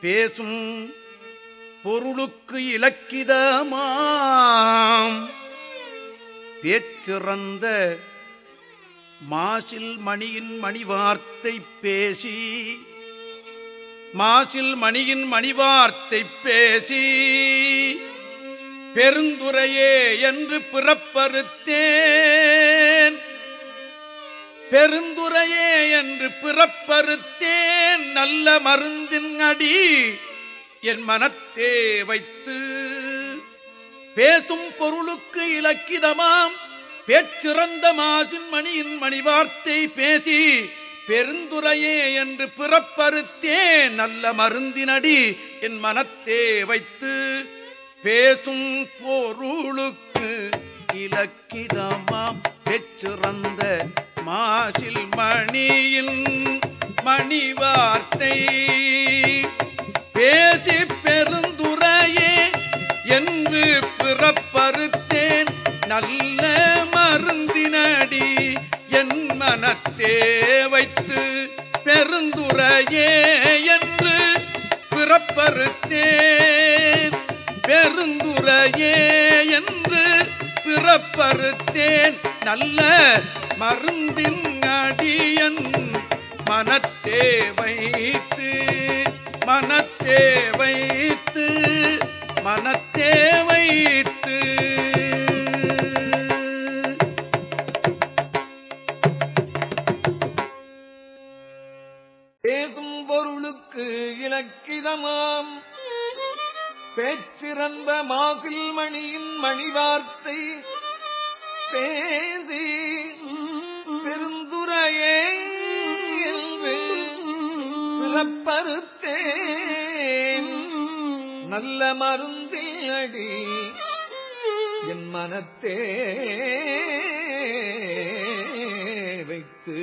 பேசும் பொருளுக்கு இலக்கிதமாம். பேச்சிறந்த மாசில் மணியின் மணிவார்த்தை பேசி மாசில் மணியின் மணிவார்த்தை பேசி பெருந்துரையே என்று பிறப்பறுத்தேன். பெருந்துரையே என்று பிறப்பறுத்தேன். நல்ல மருந்தின் அடி என் மனத்தே வைத்து பேசும் பொருளுக்கு இலக்கிதமாம் பேச்சிறந்த மாசின் மணியின் மணிவார்த்தை பேசி பெருந்துரையே என்று பிறப்பறுத்தே நல்ல மருந்தினடி என் மனத்தே வைத்து பேசும் பொருளுக்கு இலக்கிதமாம் பெச்சிறந்த மாசில் மணியின் மணிவார்த்தை பேசி பெருந்துரையே என்று பிறப்பறுத்தேன். நல்ல மருந்தினடி என் மனத்தே வைத்து பெருந்துரையே என்று பிறப்பறுத்தேன். பெருந்துரையே என்று பிறப்பறுத்தேன். நல்ல மருந்தின் அடியன் மனத்தே வைத்து மனத்தே வைத்து மனத்தே வைத்து. பேசும் பொருளுக்கு இலக்கிதமாம். பேச்சிறந்த மாசில் மணியின் மணிவார்த்தை. பேசி மனப்பருத்தேன் நல்ல மருந்தே அடி என் மனத்தே வைத்து.